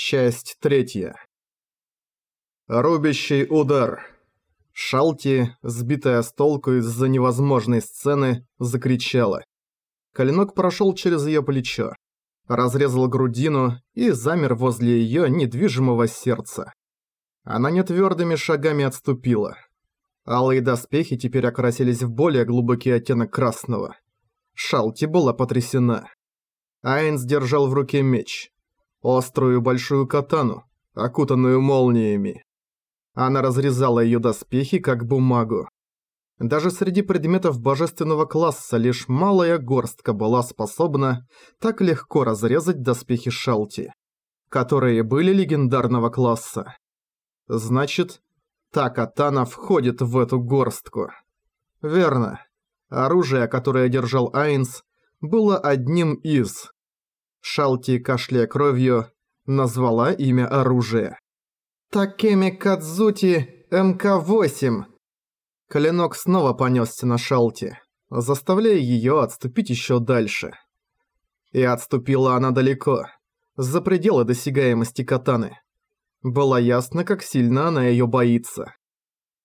Часть третья. Рубящий удар. Шалти, сбитая с толку из-за невозможной сцены, закричала. Клинок прошел через ее плечо, разрезал грудину и замер возле ее недвижимого сердца. Она нетвердыми шагами отступила. Алые доспехи теперь окрасились в более глубокий оттенок красного. Шалти была потрясена. Айнс держал в руке меч. Острую большую катану, окутанную молниями. Она разрезала ее доспехи, как бумагу. Даже среди предметов божественного класса лишь малая горстка была способна так легко разрезать доспехи Шалти, которые были легендарного класса. Значит, та катана входит в эту горстку. Верно. Оружие, которое держал Айнс, было одним из. Шалти, кашляя кровью, назвала имя оружия. «Такеми Кадзути МК-8». Клинок снова понесся на Шалти, заставляя ее отступить еще дальше. И отступила она далеко, за пределы досягаемости катаны. Было ясно, как сильно она ее боится.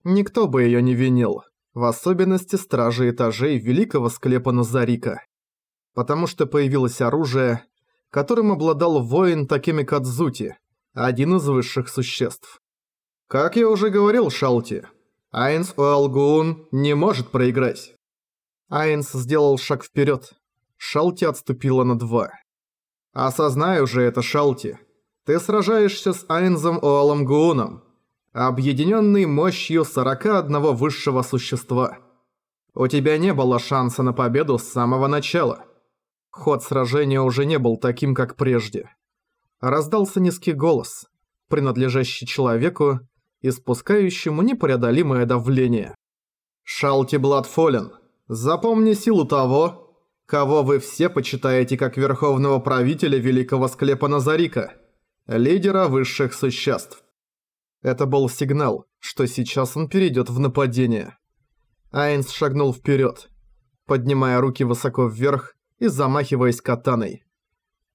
Никто бы ее не винил, в особенности стражи этажей великого склепа Назарика. Потому что появилось оружие, которым обладал воин Такеми Кадзути, один из высших существ. Как я уже говорил Шалти, Айнс Уэлгуун не может проиграть. Айнс сделал шаг вперед. Шалти отступила на два. Осознай уже это, Шалти. Ты сражаешься с Айнзом Уэлгууном, объединенный мощью 41 высшего существа. У тебя не было шанса на победу с самого начала. Ход сражения уже не был таким, как прежде. Раздался низкий голос, принадлежащий человеку, испускающему непреодолимое давление. «Шалти Бладфолен, запомни силу того, кого вы все почитаете как верховного правителя великого склепа Назарика, лидера высших существ». Это был сигнал, что сейчас он перейдет в нападение. Айнс шагнул вперед, поднимая руки высоко вверх и замахиваясь катаной.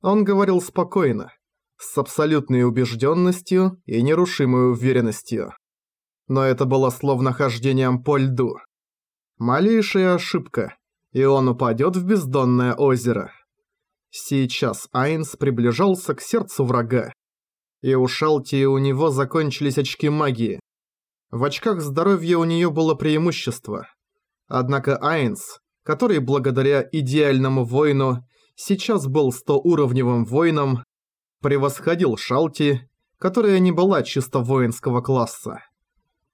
Он говорил спокойно, с абсолютной убежденностью и нерушимой уверенностью. Но это было словно хождением по льду. Малейшая ошибка, и он упадет в бездонное озеро. Сейчас Айнс приближался к сердцу врага. И у Шалти у него закончились очки магии. В очках здоровья у нее было преимущество. Однако Айнс который благодаря идеальному воину сейчас был 100-уровневым воином, превосходил Шалти, которая не была чисто воинского класса.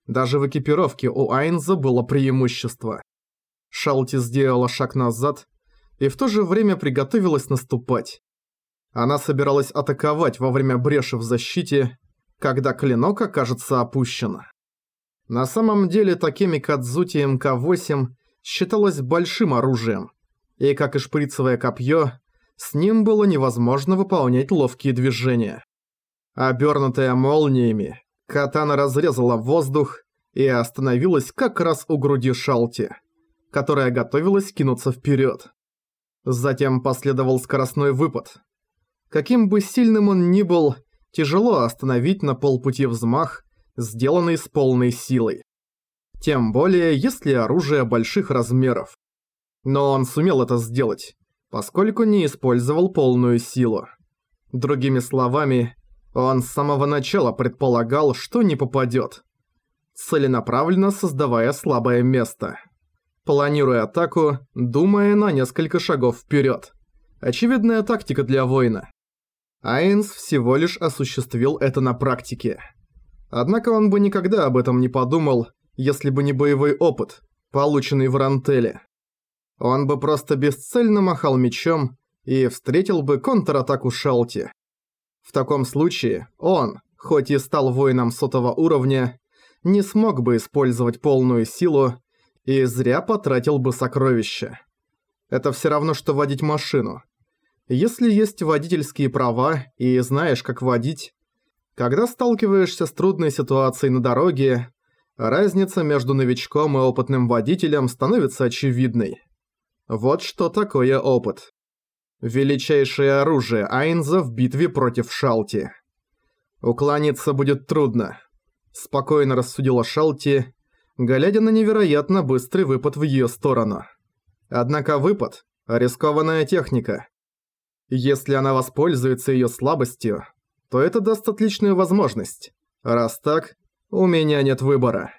Даже в экипировке у Айнза было преимущество. Шалти сделала шаг назад и в то же время приготовилась наступать. Она собиралась атаковать во время бреши в защите, когда клинок окажется опущен. На самом деле такими Кадзути МК-8 считалось большим оружием, и как и шприцевое копье, с ним было невозможно выполнять ловкие движения. Обернутая молниями, катана разрезала воздух и остановилась как раз у груди Шалти, которая готовилась кинуться вперед. Затем последовал скоростной выпад. Каким бы сильным он ни был, тяжело остановить на полпути взмах, сделанный с полной силой. Тем более, если оружие больших размеров. Но он сумел это сделать, поскольку не использовал полную силу. Другими словами, он с самого начала предполагал, что не попадет, целенаправленно создавая слабое место. Планируя атаку, думая на несколько шагов вперед. Очевидная тактика для воина. Айнс всего лишь осуществил это на практике. Однако он бы никогда об этом не подумал, если бы не боевой опыт, полученный в Рантеле. Он бы просто бесцельно махал мечом и встретил бы контратаку Шалти. В таком случае он, хоть и стал воином сотого уровня, не смог бы использовать полную силу и зря потратил бы сокровища. Это все равно, что водить машину. Если есть водительские права и знаешь, как водить, когда сталкиваешься с трудной ситуацией на дороге, разница между новичком и опытным водителем становится очевидной. Вот что такое опыт. Величайшее оружие Айнза в битве против Шалти. Уклониться будет трудно. Спокойно рассудила Шалти, глядя на невероятно быстрый выпад в её сторону. Однако выпад – рискованная техника. Если она воспользуется её слабостью, то это даст отличную возможность. Раз так, у меня нет выбора.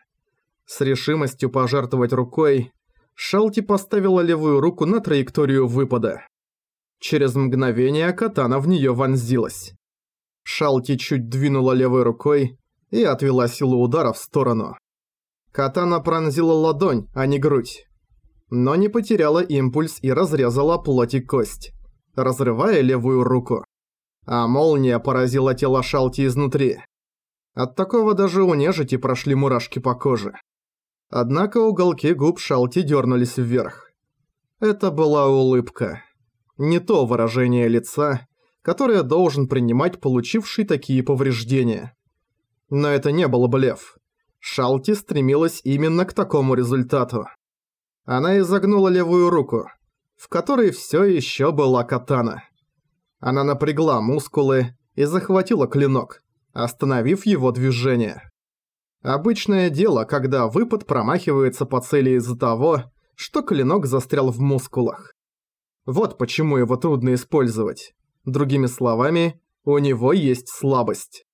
С решимостью пожертвовать рукой, Шалти поставила левую руку на траекторию выпада. Через мгновение катана в неё вонзилась. Шалти чуть двинула левой рукой и отвела силу удара в сторону. Катана пронзила ладонь, а не грудь. Но не потеряла импульс и разрезала плоть и кость, разрывая левую руку. А молния поразила тело Шалти изнутри. От такого даже у нежити прошли мурашки по коже. Однако уголки губ Шалти дернулись вверх. Это была улыбка. Не то выражение лица, которое должен принимать получивший такие повреждения. Но это не был блеф. Шалти стремилась именно к такому результату. Она изогнула левую руку, в которой все еще была катана. Она напрягла мускулы и захватила клинок, остановив его движение. Обычное дело, когда выпад промахивается по цели из-за того, что клинок застрял в мускулах. Вот почему его трудно использовать. Другими словами, у него есть слабость.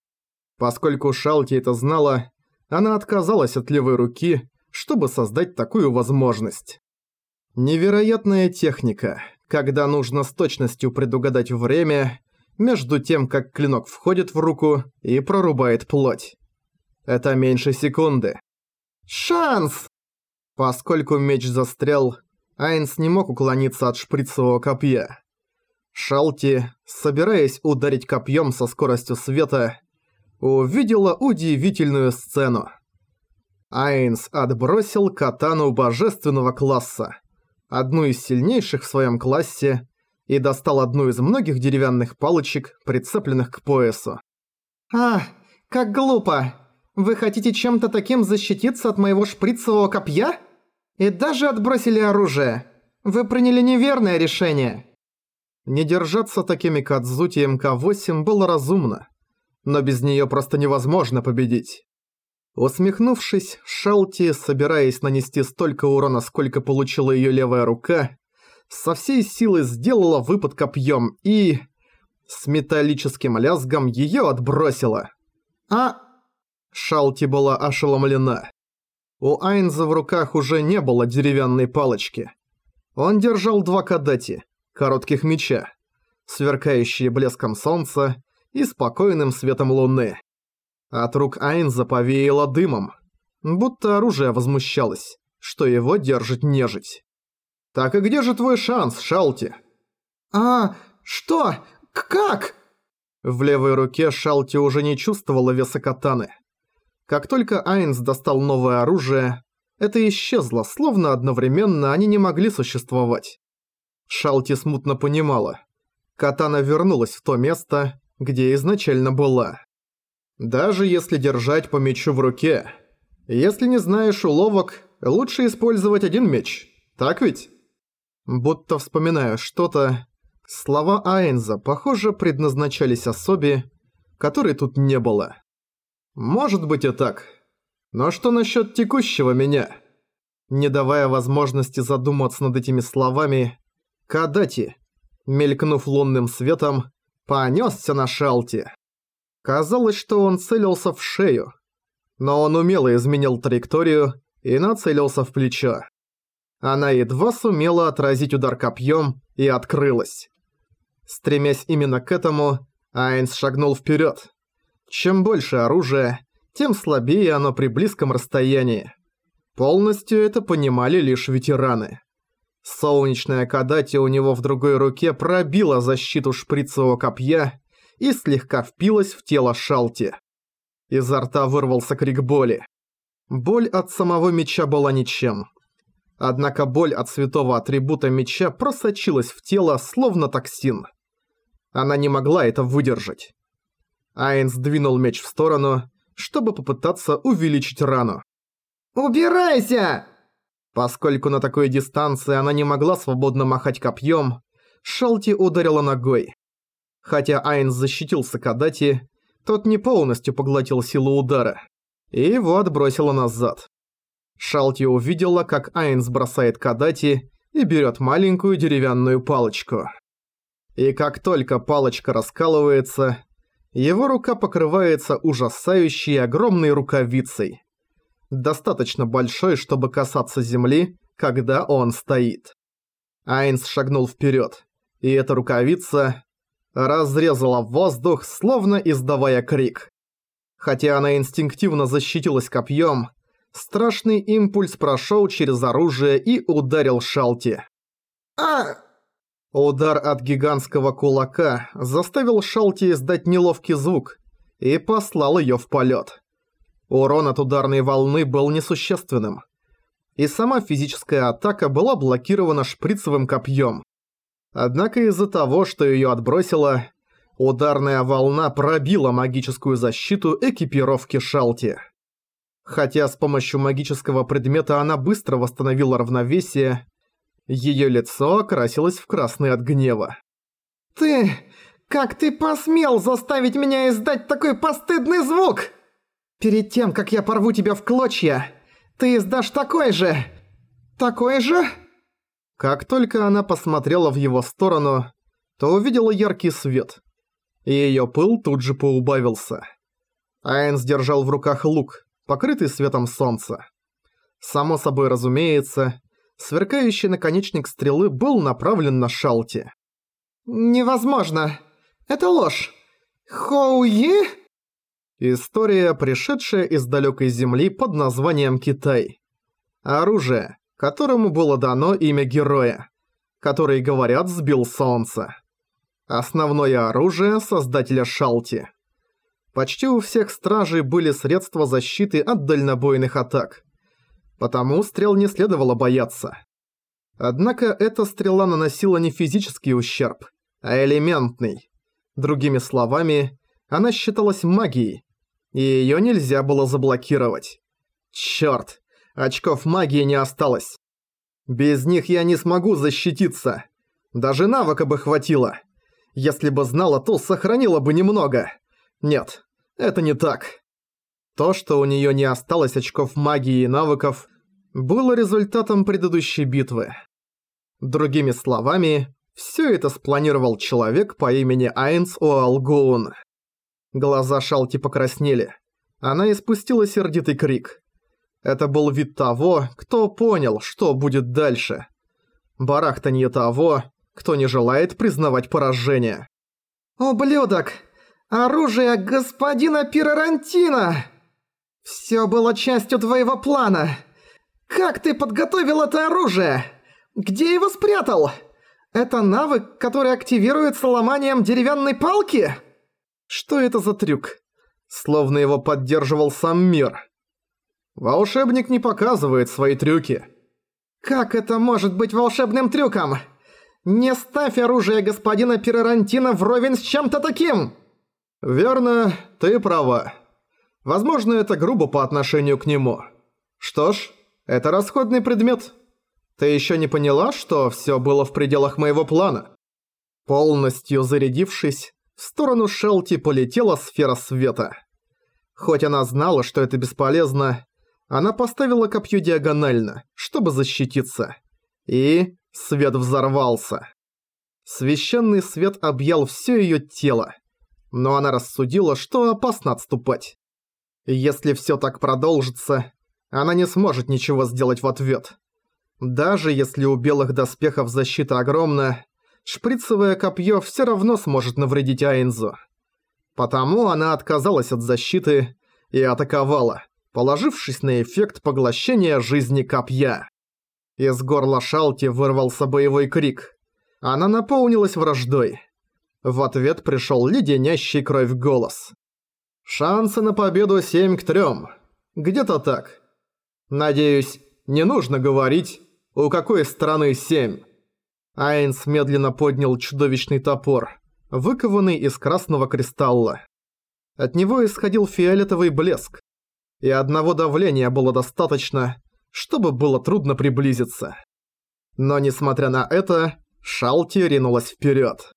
Поскольку Шалти это знала, она отказалась от левой руки, чтобы создать такую возможность. Невероятная техника, когда нужно с точностью предугадать время между тем, как клинок входит в руку и прорубает плоть. Это меньше секунды. Шанс! Поскольку меч застрял, Айнс не мог уклониться от шприцевого копья. Шалти, собираясь ударить копьем со скоростью света, увидела удивительную сцену. Айнс отбросил катану божественного класса, одну из сильнейших в своем классе, и достал одну из многих деревянных палочек, прицепленных к поясу. «А, как глупо! Вы хотите чем-то таким защититься от моего шприцевого копья? И даже отбросили оружие! Вы приняли неверное решение!» Не держаться такими Кадзути МК-8 было разумно но без нее просто невозможно победить. Усмехнувшись, Шалти, собираясь нанести столько урона, сколько получила ее левая рука, со всей силы сделала выпад копьем и... С металлическим лязгом ее отбросила. А... Шалти была ошеломлена. У Айнза в руках уже не было деревянной палочки. Он держал два кадати, коротких меча, сверкающие блеском солнца, и спокойным светом луны. От рук Айнза повеяло дымом, будто оружие возмущалось, что его держит нежить. «Так и где же твой шанс, Шалти?» «А, что? Как?» В левой руке Шалти уже не чувствовала веса катаны. Как только Айнс достал новое оружие, это исчезло, словно одновременно они не могли существовать. Шалти смутно понимала. Катана вернулась в то место, где изначально была. Даже если держать по мечу в руке, если не знаешь уловок, лучше использовать один меч, так ведь? Будто вспоминаю что-то, слова Айнза, похоже, предназначались особе, которой тут не было. Может быть и так. Но что насчет текущего меня? Не давая возможности задуматься над этими словами, Кадати, мелькнув лунным светом, понесся на шалте. Казалось, что он целился в шею, но он умело изменил траекторию и нацелился в плечо. Она едва сумела отразить удар копьем и открылась. Стремясь именно к этому, Айнс шагнул вперед. Чем больше оружия, тем слабее оно при близком расстоянии. Полностью это понимали лишь ветераны. Солнечная Кадати у него в другой руке пробила защиту шприцевого копья и слегка впилась в тело Шалти. Изо рта вырвался крик боли. Боль от самого меча была ничем. Однако боль от святого атрибута меча просочилась в тело, словно токсин. Она не могла это выдержать. Айн сдвинул меч в сторону, чтобы попытаться увеличить рану. «Убирайся!» Поскольку на такой дистанции она не могла свободно махать копьем, Шалти ударила ногой. Хотя Айн защитился Кадати, тот не полностью поглотил силу удара, и его отбросило назад. Шалти увидела, как Айнс бросает Кадати и берет маленькую деревянную палочку. И как только палочка раскалывается, его рука покрывается ужасающей огромной рукавицей. Достаточно большой, чтобы касаться земли, когда он стоит. Айнс шагнул вперед, и эта рукавица разрезала воздух, словно издавая крик. Хотя она инстинктивно защитилась копьем, страшный импульс прошел через оружие и ударил Шалти. А! Удар от гигантского кулака заставил Шалти издать неловкий звук и послал ее в полет. Урон от ударной волны был несущественным. И сама физическая атака была блокирована шприцевым копьем. Однако из-за того, что ее отбросило, ударная волна пробила магическую защиту экипировки Шалти. Хотя с помощью магического предмета она быстро восстановила равновесие, Её лицо окрасилось в красный от гнева. «Ты... как ты посмел заставить меня издать такой постыдный звук? Перед тем, как я порву тебя в клочья, ты издашь такой же... такой же?» Как только она посмотрела в его сторону, то увидела яркий свет, и её пыл тут же поубавился. Айн сдержал в руках лук, покрытый светом солнца. Само собой разумеется, сверкающий наконечник стрелы был направлен на Шалти. «Невозможно! Это ложь! Хоуи?» История, пришедшая из далекой земли под названием Китай. Оружие, которому было дано имя героя, который, говорят, сбил солнце. Основное оружие создателя Шалти. Почти у всех стражей были средства защиты от дальнобойных атак – потому стрел не следовало бояться. Однако эта стрела наносила не физический ущерб, а элементный. Другими словами, она считалась магией, и её нельзя было заблокировать. Чёрт, очков магии не осталось. Без них я не смогу защититься. Даже навыка бы хватило. Если бы знала, то сохранила бы немного. Нет, это не так. То, что у неё не осталось очков магии и навыков, было результатом предыдущей битвы. Другими словами, все это спланировал человек по имени Айнс Уалгуун. Глаза Шалти покраснели. Она испустила сердитый крик. Это был вид того, кто понял, что будет дальше. Барахтанье того, кто не желает признавать поражение. «Ублюдок! Оружие господина Пирарантино! Все было частью твоего плана!» «Как ты подготовил это оружие? Где его спрятал? Это навык, который активируется ломанием деревянной палки?» Что это за трюк? Словно его поддерживал сам мир. Волшебник не показывает свои трюки. «Как это может быть волшебным трюком? Не ставь оружие господина Пирарантино вровень с чем-то таким!» «Верно, ты права. Возможно, это грубо по отношению к нему. Что ж, это расходный предмет. Ты еще не поняла, что все было в пределах моего плана? Полностью зарядившись, в сторону Шелти полетела сфера света. Хоть она знала, что это бесполезно, она поставила копье диагонально, чтобы защититься. И свет взорвался. Священный свет объял все ее тело, но она рассудила, что опасно отступать. Если все так продолжится, она не сможет ничего сделать в ответ. Даже если у белых доспехов защита огромна, шприцевое копье все равно сможет навредить Айнзу. Потому она отказалась от защиты и атаковала, положившись на эффект поглощения жизни копья. Из горла Шалти вырвался боевой крик. Она наполнилась враждой. В ответ пришел леденящий кровь голос. «Шансы на победу 7 к 3. Где-то так. Надеюсь, не нужно говорить, у какой стороны семь. Айнс медленно поднял чудовищный топор, выкованный из красного кристалла. От него исходил фиолетовый блеск, и одного давления было достаточно, чтобы было трудно приблизиться. Но несмотря на это, Шалти ринулась вперед.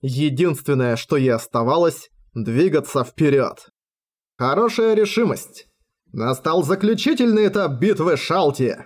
Единственное, что ей оставалось, двигаться вперед. Хорошая решимость. Настал заключительный этап битвы Шалти.